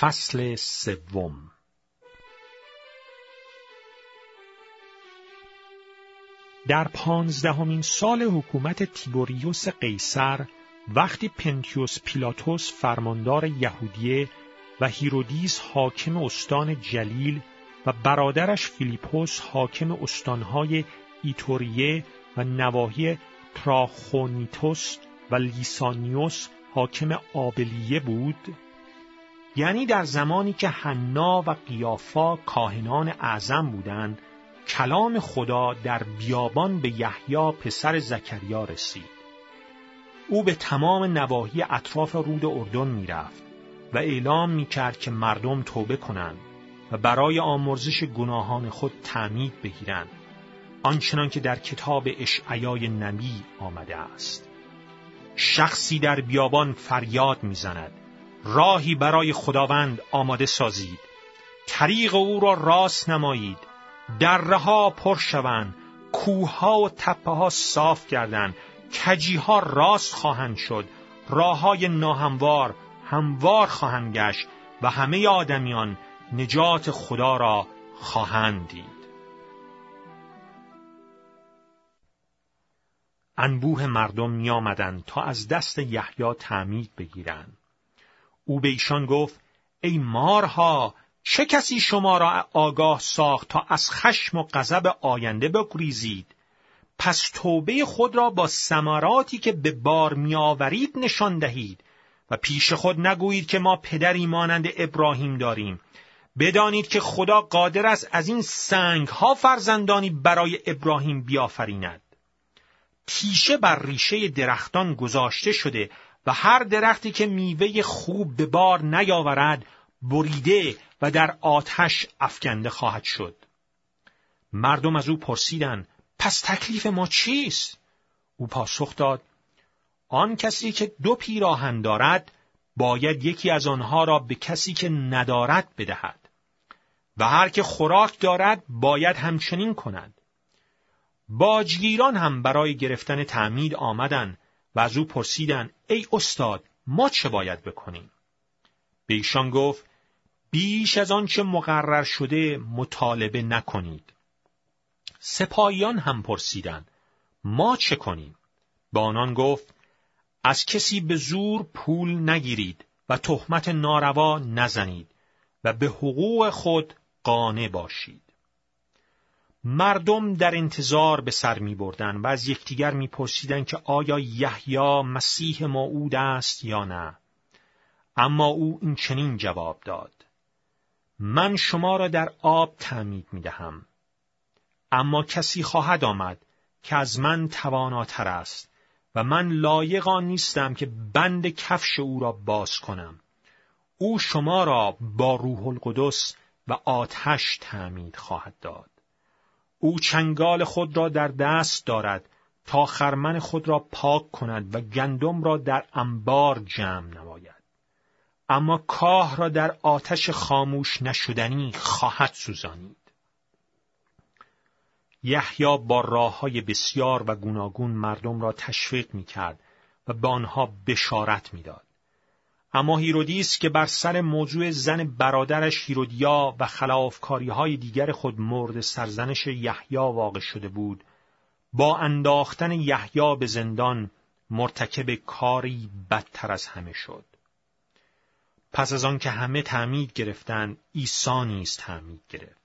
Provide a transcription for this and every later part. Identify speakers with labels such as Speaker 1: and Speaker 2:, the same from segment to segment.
Speaker 1: فصل سوم. در پانزدهمین سال حکومت تیبریوس قیصر وقتی پنطیوس پیلاتوس فرماندار یهودیه و هیرودیس حاکم استان جلیل و برادرش فیلیپوس حاکم استانهای ایتوریه و نواحی تراخونیتوس و لیسانیوس حاکم آبلیه بود یعنی در زمانی که حنا و قیافا کاهنان اعظم بودند کلام خدا در بیابان به یحیی پسر زکریا رسید. او به تمام نواحی اطراف رود اردن می‌رفت و اعلام می‌کرد که مردم توبه کنند و برای آمرزش گناهان خود تعمید بگیرند آنچنان که در کتاب اشعیای نبی آمده است. شخصی در بیابان فریاد می‌زند راهی برای خداوند آماده سازید. طریق او را راست نمایید. دره ها پر شوند. کوه و تپه ها صاف گردند. کجی ها راست خواهند شد. راه های ناهموار هموار خواهند گشت و همه آدمیان نجات خدا را خواهند دید. انبوه مردم می آمدن تا از دست یحیی تعمید بگیرند. او به ایشان گفت ای مارها چه کسی شما را آگاه ساخت تا از خشم و غضب آینده بگریزید؟ پس توبه خود را با سماراتی که به بار میآورید نشان دهید و پیش خود نگویید که ما پدری مانند ابراهیم داریم. بدانید که خدا قادر است از این سنگ ها فرزندانی برای ابراهیم بیافریند. تیشه بر ریشه درختان گذاشته شده و هر درختی که میوه خوب به بار نیاورد بریده و در آتش افکنده خواهد شد. مردم از او پرسیدند پس تکلیف ما چیست؟ او پاسخ داد آن کسی که دو پیراهن دارد باید یکی از آنها را به کسی که ندارد بدهد. و هر که خوراک دارد باید همچنین کند. باجگیران هم برای گرفتن تعمید آمدند و از او پرسیدند ای استاد ما چه باید بکنیم؟ به ایشان گفت بیش از آنچه مقرر شده مطالبه نکنید. سپاهیان هم پرسیدند ما چه کنیم؟ به آنان گفت از کسی به زور پول نگیرید و تهمت ناروا نزنید و به حقوق خود قانع باشید. مردم در انتظار به سر می بردن و از یکدیگر می پرسیدن که آیا یحیی مسیح موعود است یا نه. اما او این چنین جواب داد. من شما را در آب تعمید می دهم. اما کسی خواهد آمد که از من تواناتر است و من لایق نیستم که بند کفش او را باز کنم. او شما را با روح القدس و آتش تعمید خواهد داد. او چنگال خود را در دست دارد تا خرمن خود را پاک کند و گندم را در انبار جمع نماید اما کاه را در آتش خاموش نشدنی خواهد سوزانید یحیی با راه های بسیار و گوناگون مردم را تشویق می کرد و به آنها بشارت می‌داد. اما هیرودیس که بر سر موضوع زن برادرش هیرودیا و خلافکاری های دیگر خود مورد سرزنش یحیی واقع شده بود با انداختن یحیی به زندان مرتکب کاری بدتر از همه شد. پس از آن که همه تعمید گرفتند عیسی نیز تعمید گرفت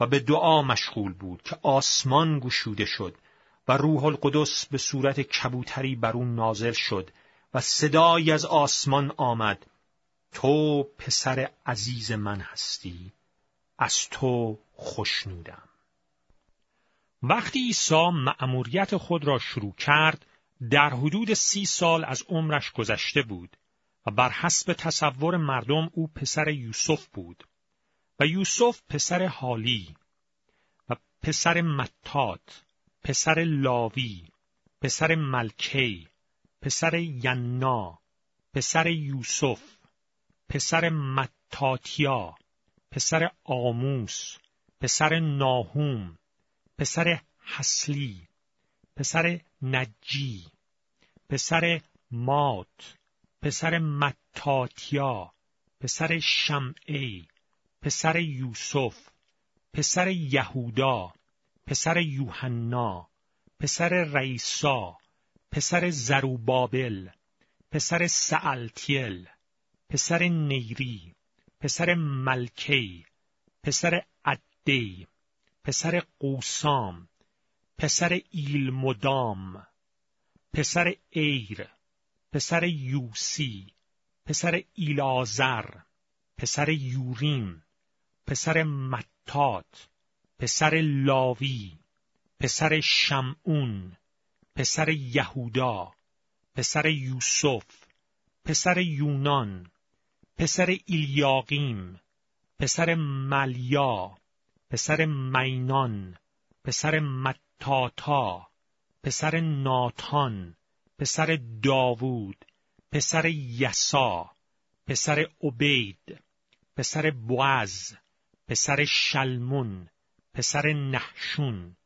Speaker 1: و به دعا مشغول بود که آسمان گشوده شد و روح القدس به صورت کبوتری بر او نازل شد و صدایی از آسمان آمد. تو پسر عزیز من هستی. از تو خوشنودم وقتی عیسی مأموریت خود را شروع کرد در حدود سی سال از عمرش گذشته بود و بر حسب تصور مردم او پسر یوسف بود. و یوسف پسر حالی و پسر متات پسر لاوی پسر ملکی پسر ینا پسر یوسف پسر متاتیا پسر آموس پسر ناهوم پسر حسلی پسر نجی پسر مات پسر متاتیا پسر شمعی پسر یوسف پسر یهودا پسر یوحنا پسر ریسا پسر زروبابل پسر سعلتیل پسر نیری پسر ملکی پسر عدی پسر قوسام پسر ایلمدام پسر ایر پسر یوسی پسر ایلازر پسر یوریم پسر متات پسر لاوی پسر شمعون پسر یهودا پسر یوسف پسر یونان پسر ایلیاقیم پسر ملیا پسر مینان پسر متاتا پسر ناتان پسر داوود پسر یسا پسر عبید پسر بوز پسر شلمون پسر نحشون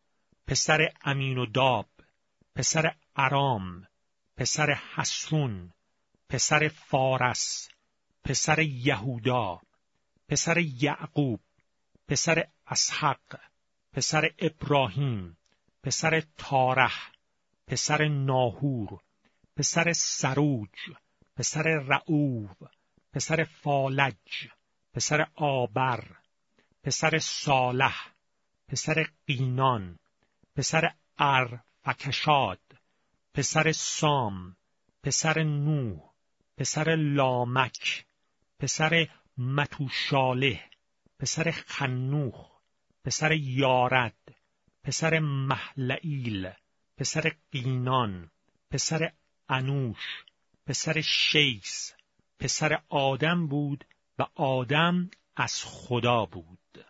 Speaker 1: پسر امین و داب پسر ارام پسر حسرون پسر فارس پسر یهودا پسر یعقوب پسر اسحق پسر ابراهیم پسر تارح پسر ناهور پسر سروج پسر رعوب پسر فالج پسر آبر پسر صالح پسر قینان پسر ارفکشاد پسر سام پسر نوح پسر لامک پسر متوشاله پسر خنوخ پسر یارد پسر محلعیل پسر قینان پسر انوش پسر شیس. پسر آدم بود و آدم از خدا بود.